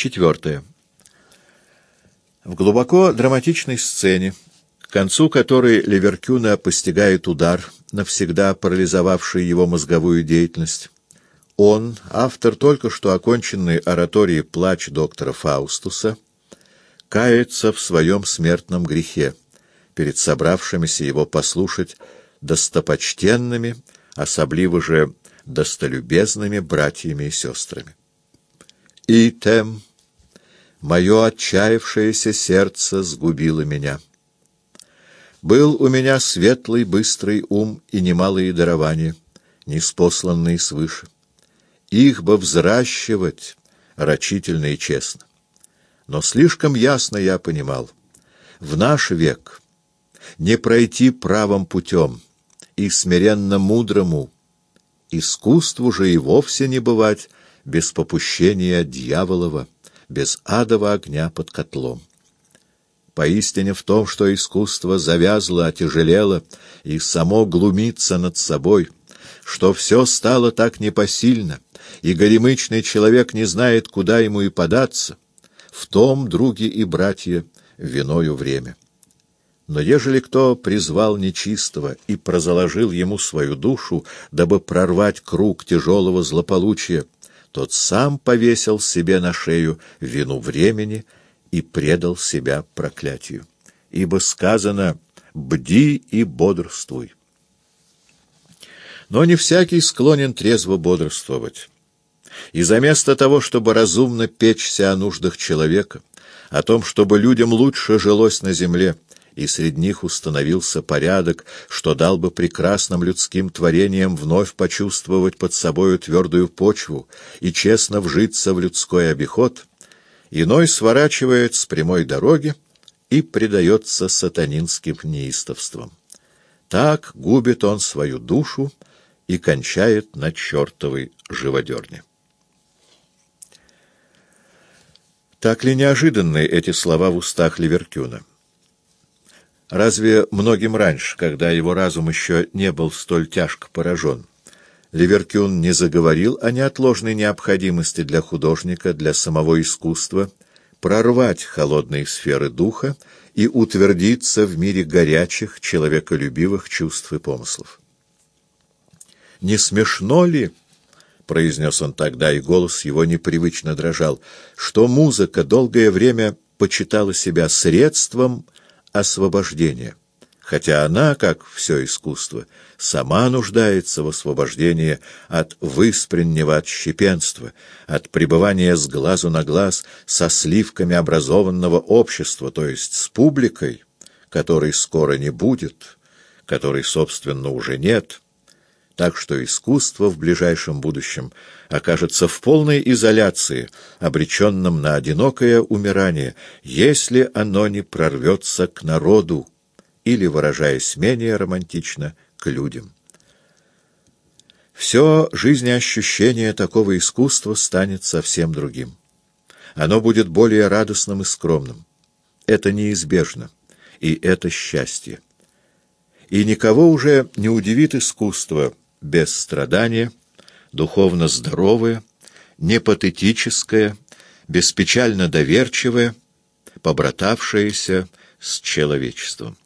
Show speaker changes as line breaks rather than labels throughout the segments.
Четвертое. В глубоко драматичной сцене, к концу которой Ливеркюна постигает удар, навсегда парализовавший его мозговую деятельность, он, автор только что оконченной оратории «Плач доктора Фаустуса», кается в своем смертном грехе перед собравшимися его послушать достопочтенными, особливо же достолюбезными братьями и сестрами. «И тем мое отчаявшееся сердце сгубило меня. Был у меня светлый, быстрый ум и немалые дарования, неспосланные свыше. Их бы взращивать рачительно и честно. Но слишком ясно я понимал, в наш век не пройти правым путем и смиренно мудрому, искусству же и вовсе не бывать без попущения дьяволова без адова огня под котлом. Поистине в том, что искусство завязло, отяжелело и само глумится над собой, что все стало так непосильно, и горемычный человек не знает, куда ему и податься, в том, други и братья, виною время. Но ежели кто призвал нечистого и прозаложил ему свою душу, дабы прорвать круг тяжелого злополучия, тот сам повесил себе на шею вину времени и предал себя проклятию. Ибо сказано «бди и бодрствуй». Но не всякий склонен трезво бодрствовать. И заместо того, чтобы разумно печься о нуждах человека, о том, чтобы людям лучше жилось на земле, и среди них установился порядок, что дал бы прекрасным людским творениям вновь почувствовать под собою твердую почву и честно вжиться в людской обиход, иной сворачивает с прямой дороги и предается сатанинским неистовствам. Так губит он свою душу и кончает на чертовой живодерне. Так ли неожиданны эти слова в устах Ливеркюна? Разве многим раньше, когда его разум еще не был столь тяжко поражен, Ливеркюн не заговорил о неотложной необходимости для художника, для самого искусства, прорвать холодные сферы духа и утвердиться в мире горячих, человеколюбивых чувств и помыслов. «Не смешно ли?» — произнес он тогда, и голос его непривычно дрожал, — что музыка долгое время почитала себя средством освобождения, хотя она, как все искусство, сама нуждается в освобождении от выспреннего отщепенства, от пребывания с глазу на глаз со сливками образованного общества, то есть с публикой, которой скоро не будет, которой, собственно, уже нет, так что искусство в ближайшем будущем окажется в полной изоляции, обреченном на одинокое умирание, если оно не прорвется к народу или, выражаясь менее романтично, к людям. Все жизнеощущение такого искусства станет совсем другим. Оно будет более радостным и скромным. Это неизбежно, и это счастье. И никого уже не удивит искусство, без страдания, духовно здоровое, непатетическое, беспечально доверчивое, побратавшееся с человечеством.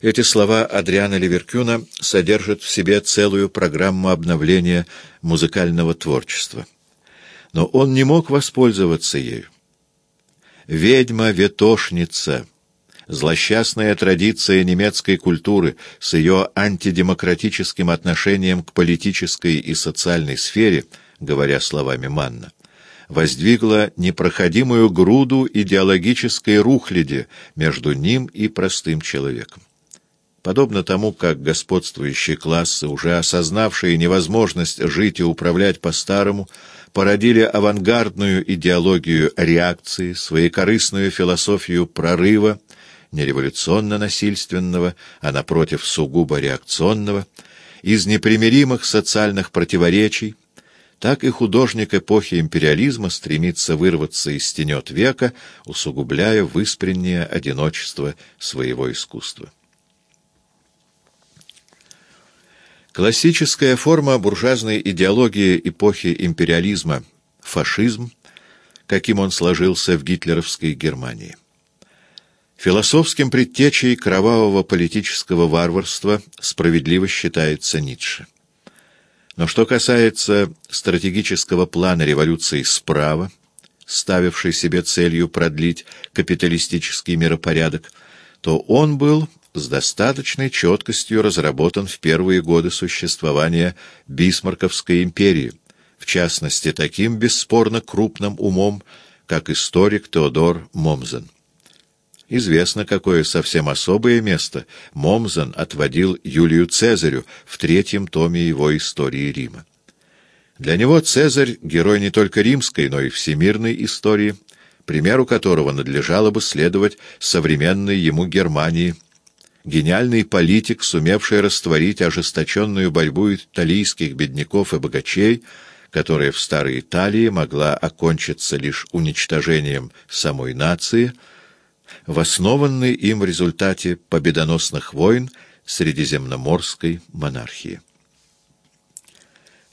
Эти слова Адриана Ливеркюна содержат в себе целую программу обновления музыкального творчества. Но он не мог воспользоваться ею. Ведьма-ветошница — Злосчастная традиция немецкой культуры с ее антидемократическим отношением к политической и социальной сфере, говоря словами Манна, воздвигла непроходимую груду идеологической рухляди между ним и простым человеком. Подобно тому, как господствующие классы, уже осознавшие невозможность жить и управлять по-старому, породили авангардную идеологию реакции, своекорыстную философию прорыва, не революционно-насильственного, а, напротив, сугубо реакционного, из непримиримых социальных противоречий, так и художник эпохи империализма стремится вырваться из тенет века, усугубляя выспреннее одиночество своего искусства. Классическая форма буржуазной идеологии эпохи империализма фашизм, каким он сложился в гитлеровской Германии. Философским предтечей кровавого политического варварства справедливо считается Ницше. Но что касается стратегического плана революции справа, ставивший себе целью продлить капиталистический миропорядок, то он был с достаточной четкостью разработан в первые годы существования Бисмарковской империи, в частности, таким бесспорно крупным умом, как историк Теодор Момзен. Известно, какое совсем особое место Момзен отводил Юлию Цезарю в третьем томе его истории Рима. Для него Цезарь — герой не только римской, но и всемирной истории, примеру которого надлежало бы следовать современной ему Германии. Гениальный политик, сумевший растворить ожесточенную борьбу италийских бедняков и богачей, которая в старой Италии могла окончиться лишь уничтожением самой нации — в основанной им результате победоносных войн Средиземноморской монархии.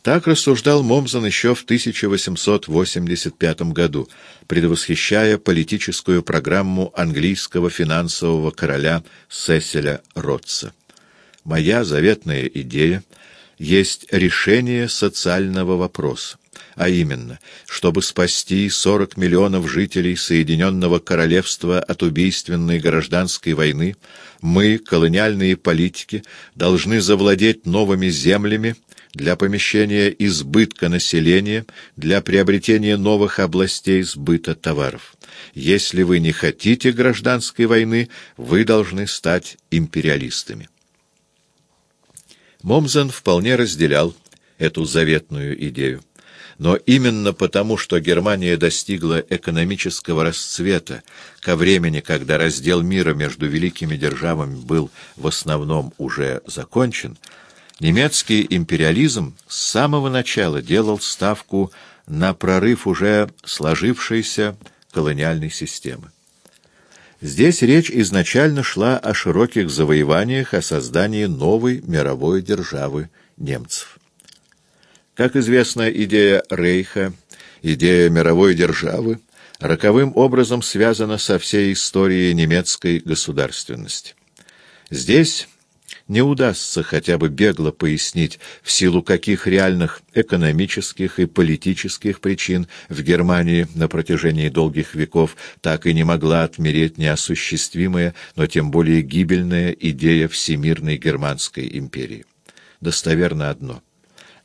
Так рассуждал Момзан еще в 1885 году, предвосхищая политическую программу английского финансового короля Сеселя Ротса. «Моя заветная идея есть решение социального вопроса а именно, чтобы спасти 40 миллионов жителей Соединенного Королевства от убийственной гражданской войны, мы, колониальные политики, должны завладеть новыми землями для помещения избытка населения, для приобретения новых областей сбыта товаров. Если вы не хотите гражданской войны, вы должны стать империалистами. Момзен вполне разделял эту заветную идею. Но именно потому, что Германия достигла экономического расцвета ко времени, когда раздел мира между великими державами был в основном уже закончен, немецкий империализм с самого начала делал ставку на прорыв уже сложившейся колониальной системы. Здесь речь изначально шла о широких завоеваниях, о создании новой мировой державы немцев. Как известно, идея Рейха, идея мировой державы, роковым образом связана со всей историей немецкой государственности. Здесь не удастся хотя бы бегло пояснить, в силу каких реальных экономических и политических причин в Германии на протяжении долгих веков так и не могла отмереть неосуществимая, но тем более гибельная идея Всемирной Германской империи. Достоверно одно —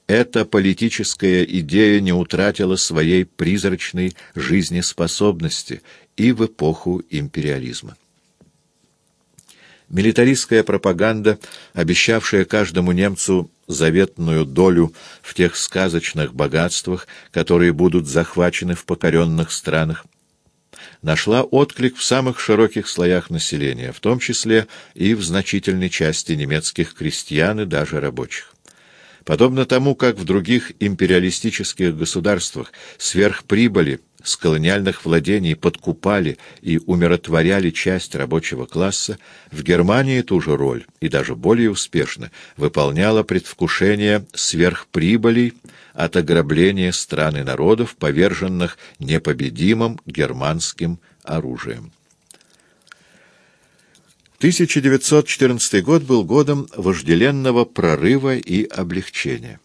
эта политическая идея не утратила своей призрачной жизнеспособности и в эпоху империализма. Милитаристская пропаганда, обещавшая каждому немцу заветную долю в тех сказочных богатствах, которые будут захвачены в покоренных странах, нашла отклик в самых широких слоях населения, в том числе и в значительной части немецких крестьян и даже рабочих. Подобно тому, как в других империалистических государствах сверхприбыли с колониальных владений подкупали и умиротворяли часть рабочего класса, в Германии ту же роль, и даже более успешно, выполняло предвкушение сверхприбылей от ограбления стран и народов, поверженных непобедимым германским оружием. 1914 год был годом вожделенного прорыва и облегчения.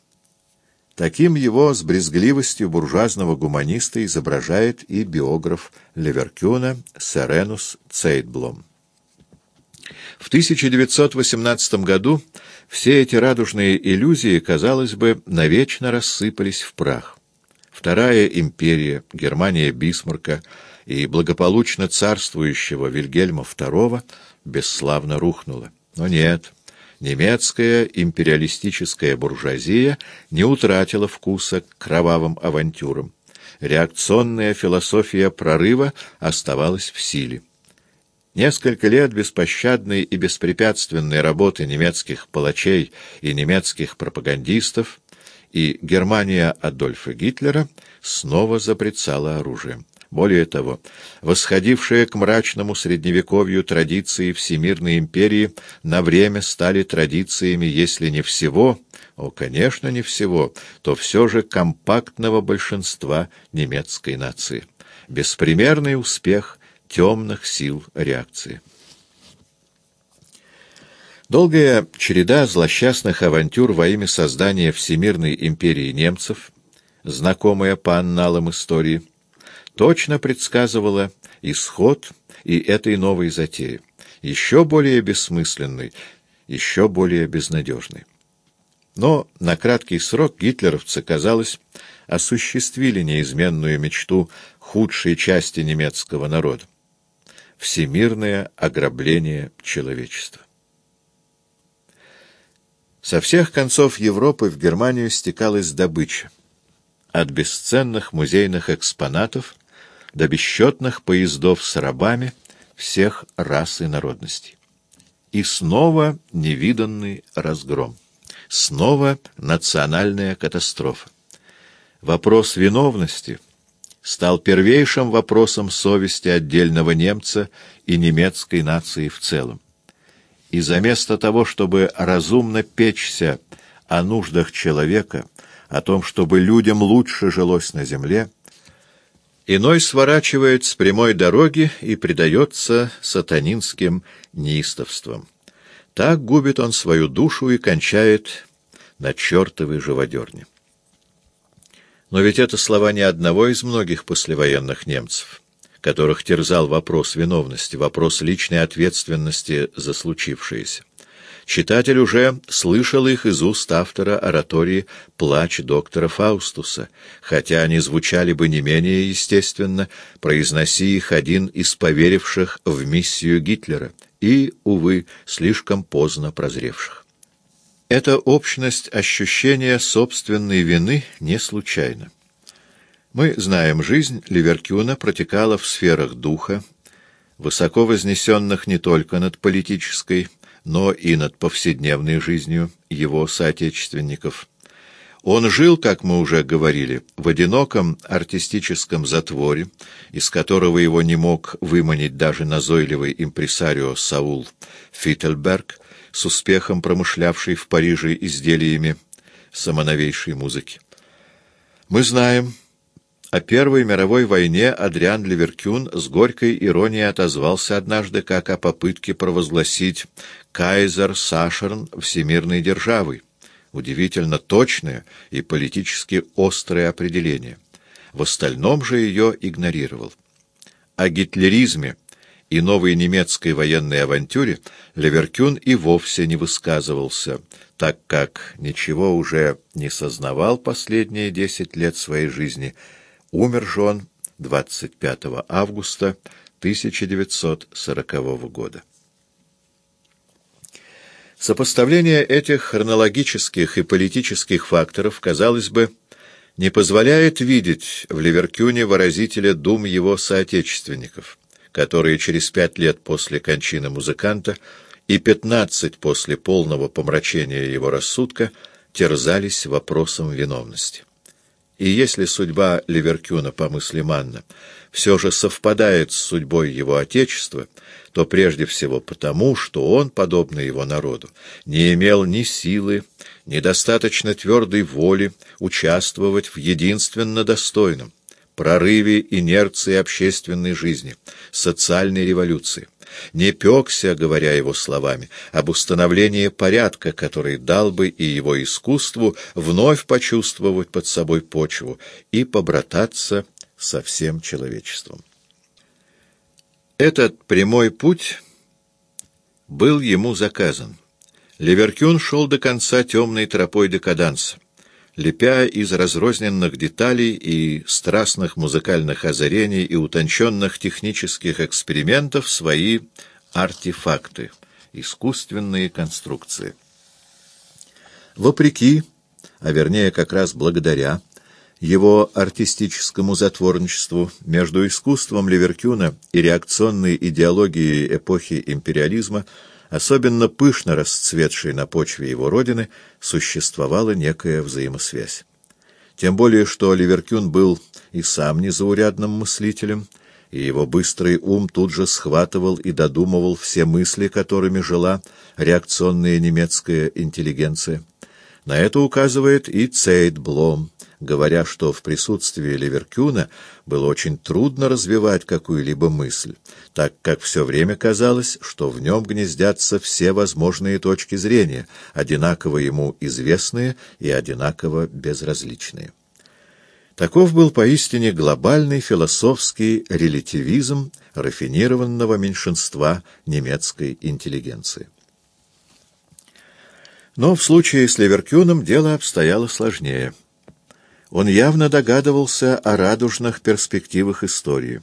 Таким его с брезгливостью буржуазного гуманиста изображает и биограф Леверкюна Серенус Цейтблом. В 1918 году все эти радужные иллюзии, казалось бы, навечно рассыпались в прах. Вторая империя, Германия Бисмарка и благополучно царствующего Вильгельма II – бесславно рухнула. Но нет, немецкая империалистическая буржуазия не утратила вкуса к кровавым авантюрам. Реакционная философия прорыва оставалась в силе. Несколько лет беспощадной и беспрепятственной работы немецких палачей и немецких пропагандистов, и Германия Адольфа Гитлера снова запрецала оружием. Более того, восходившие к мрачному средневековью традиции Всемирной империи на время стали традициями, если не всего, о, конечно, не всего, то все же компактного большинства немецкой нации. Беспримерный успех темных сил реакции. Долгая череда злосчастных авантюр во имя создания Всемирной империи немцев, знакомая по анналам истории, точно предсказывала исход и этой новой затеи, еще более бессмысленной, еще более безнадежной. Но на краткий срок гитлеровцы, казалось, осуществили неизменную мечту худшей части немецкого народа — всемирное ограбление человечества. Со всех концов Европы в Германию стекалась добыча. От бесценных музейных экспонатов до бесчетных поездов с рабами всех рас и народностей. И снова невиданный разгром. Снова национальная катастрофа. Вопрос виновности стал первейшим вопросом совести отдельного немца и немецкой нации в целом. И заместо того, чтобы разумно печься о нуждах человека, о том, чтобы людям лучше жилось на земле, Иной сворачивает с прямой дороги и предается сатанинским неистовствам. Так губит он свою душу и кончает на чертовой живодерне. Но ведь это слова не одного из многих послевоенных немцев, которых терзал вопрос виновности, вопрос личной ответственности за случившееся. Читатель уже слышал их из уст автора оратории «Плач доктора Фаустуса», хотя они звучали бы не менее естественно, произноси их один из поверивших в миссию Гитлера и, увы, слишком поздно прозревших. Эта общность ощущения собственной вины не случайна. Мы знаем, жизнь Ливеркюна протекала в сферах духа, высоко вознесенных не только над политической, но и над повседневной жизнью его соотечественников. Он жил, как мы уже говорили, в одиноком артистическом затворе, из которого его не мог выманить даже назойливый импресарио Саул Фиттельберг, с успехом промышлявший в Париже изделиями самоновейшей музыки. Мы знаем, о Первой мировой войне Адриан Ливеркюн с горькой иронией отозвался однажды как о попытке провозгласить «Кайзер Сашерн всемирной державой». Удивительно точное и политически острое определение. В остальном же ее игнорировал. О гитлеризме и новой немецкой военной авантюре Леверкюн и вовсе не высказывался, так как ничего уже не сознавал последние десять лет своей жизни – Умер же он 25 августа 1940 года. Сопоставление этих хронологических и политических факторов, казалось бы, не позволяет видеть в Ливеркюне выразителя дум его соотечественников, которые через пять лет после кончины музыканта и пятнадцать после полного помрачения его рассудка терзались вопросом виновности. И если судьба Ливеркюна, по мысли Манна, все же совпадает с судьбой его отечества, то прежде всего потому, что он, подобно его народу, не имел ни силы, ни достаточно твердой воли участвовать в единственно достойном прорыве инерции общественной жизни, социальной революции не пекся, говоря его словами, об установлении порядка, который дал бы и его искусству вновь почувствовать под собой почву и побрататься со всем человечеством. Этот прямой путь был ему заказан. Ливеркюн шел до конца темной тропой декаданса лепя из разрозненных деталей и страстных музыкальных озарений и утонченных технических экспериментов свои артефакты, искусственные конструкции. Вопреки, а вернее как раз благодаря, его артистическому затворничеству между искусством Ливеркюна и реакционной идеологией эпохи империализма особенно пышно расцветшей на почве его родины, существовала некая взаимосвязь. Тем более, что Ливеркюн был и сам незаурядным мыслителем, и его быстрый ум тут же схватывал и додумывал все мысли, которыми жила реакционная немецкая интеллигенция. На это указывает и Цейдблом, говоря, что в присутствии Ливеркюна было очень трудно развивать какую-либо мысль, так как все время казалось, что в нем гнездятся все возможные точки зрения, одинаково ему известные и одинаково безразличные. Таков был поистине глобальный философский релятивизм рафинированного меньшинства немецкой интеллигенции. Но в случае с Леверкюном дело обстояло сложнее. Он явно догадывался о радужных перспективах истории.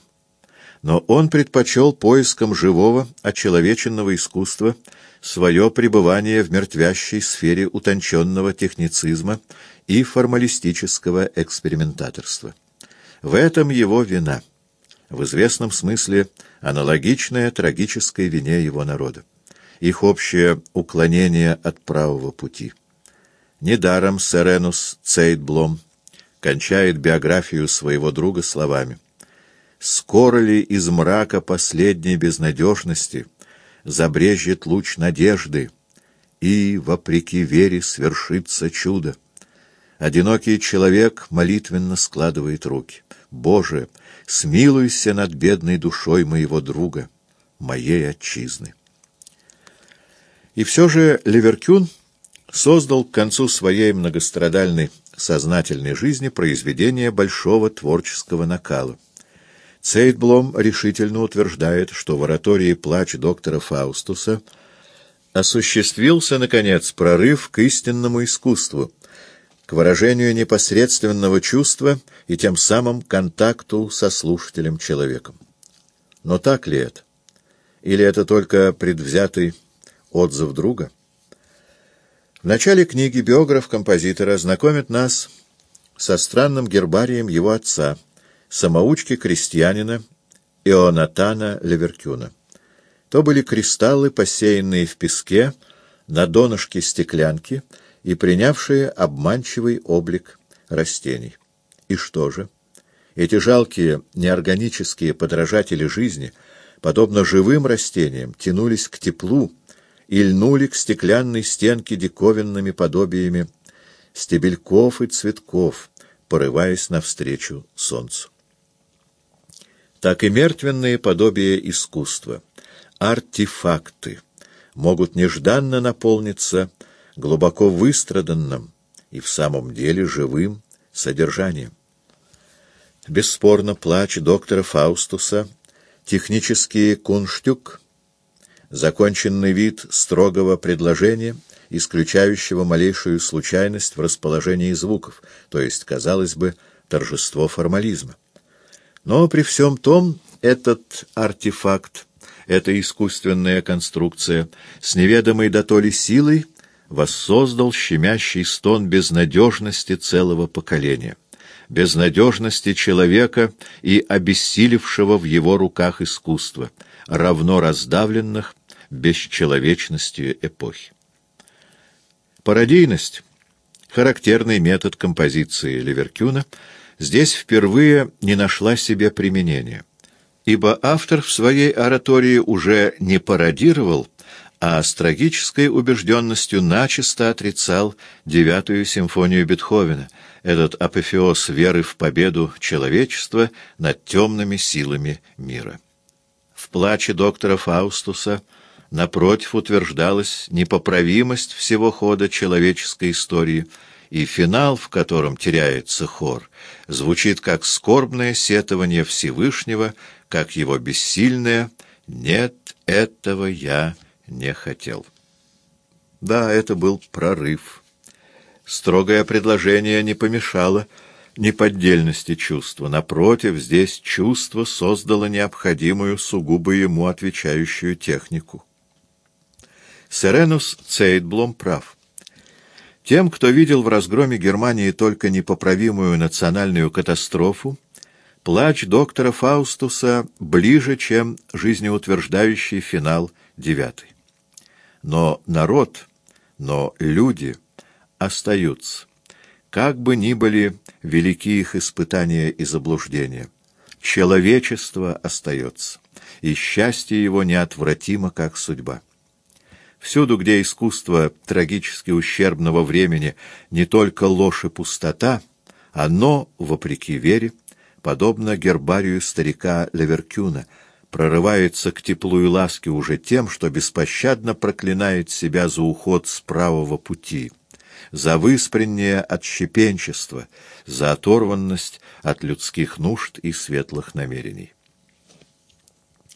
Но он предпочел поискам живого, очеловеченного искусства свое пребывание в мертвящей сфере утонченного техницизма и формалистического экспериментаторства. В этом его вина, в известном смысле аналогичная трагической вине его народа, их общее уклонение от правого пути. Недаром Серенус Цейдблом кончает биографию своего друга словами «Скоро ли из мрака последней безнадежности забрежет луч надежды, и, вопреки вере, свершится чудо?» Одинокий человек молитвенно складывает руки. «Боже, смилуйся над бедной душой моего друга, моей отчизны». И все же Ливеркюн создал к концу своей многострадальной сознательной жизни произведение большого творческого накала. Цейтблом решительно утверждает, что в оратории «Плач доктора Фаустуса» осуществился, наконец, прорыв к истинному искусству, к выражению непосредственного чувства и тем самым контакту со слушателем-человеком. Но так ли это? Или это только предвзятый отзыв друга? В начале книги биограф композитора знакомит нас со странным гербарием его отца, самоучки крестьянина Ионатана Леверкюна. То были кристаллы, посеянные в песке на донышке стеклянки и принявшие обманчивый облик растений. И что же? Эти жалкие неорганические подражатели жизни, подобно живым растениям, тянулись к теплу, и льнули к стеклянной стенке диковинными подобиями стебельков и цветков, порываясь навстречу солнцу. Так и мертвенные подобия искусства, артефакты, могут нежданно наполниться глубоко выстраданным и в самом деле живым содержанием. Бесспорно, плач доктора Фаустуса, технический кунштюк — законченный вид строгого предложения, исключающего малейшую случайность в расположении звуков, то есть, казалось бы, торжество формализма. Но при всем том этот артефакт, эта искусственная конструкция с неведомой дотоле силой воссоздал щемящий стон безнадежности целого поколения, безнадежности человека и обессилевшего в его руках искусства, равно раздавленных бесчеловечностью эпохи. Пародийность — характерный метод композиции Ливеркюна — здесь впервые не нашла себе применения, ибо автор в своей оратории уже не пародировал, а с трагической убежденностью начисто отрицал девятую симфонию Бетховена, этот апофеоз веры в победу человечества над темными силами мира. В плаче доктора Фаустуса — напротив, утверждалась непоправимость всего хода человеческой истории, и финал, в котором теряется хор, звучит как скорбное сетование Всевышнего, как его бессильное «нет, этого я не хотел». Да, это был прорыв. Строгое предложение не помешало неподдельности чувства. Напротив, здесь чувство создало необходимую сугубо ему отвечающую технику. Серенус Цейдблом прав. Тем, кто видел в разгроме Германии только непоправимую национальную катастрофу, плач доктора Фаустуса ближе, чем жизнеутверждающий финал девятый. Но народ, но люди остаются. Как бы ни были велики их испытания и заблуждения, человечество остается, и счастье его неотвратимо, как судьба. Всюду, где искусство трагически ущербного времени не только ложь и пустота, оно, вопреки вере, подобно гербарию старика Леверкюна, прорывается к теплу и ласке уже тем, что беспощадно проклинает себя за уход с правого пути, за выспреннее отщепенчество, за оторванность от людских нужд и светлых намерений.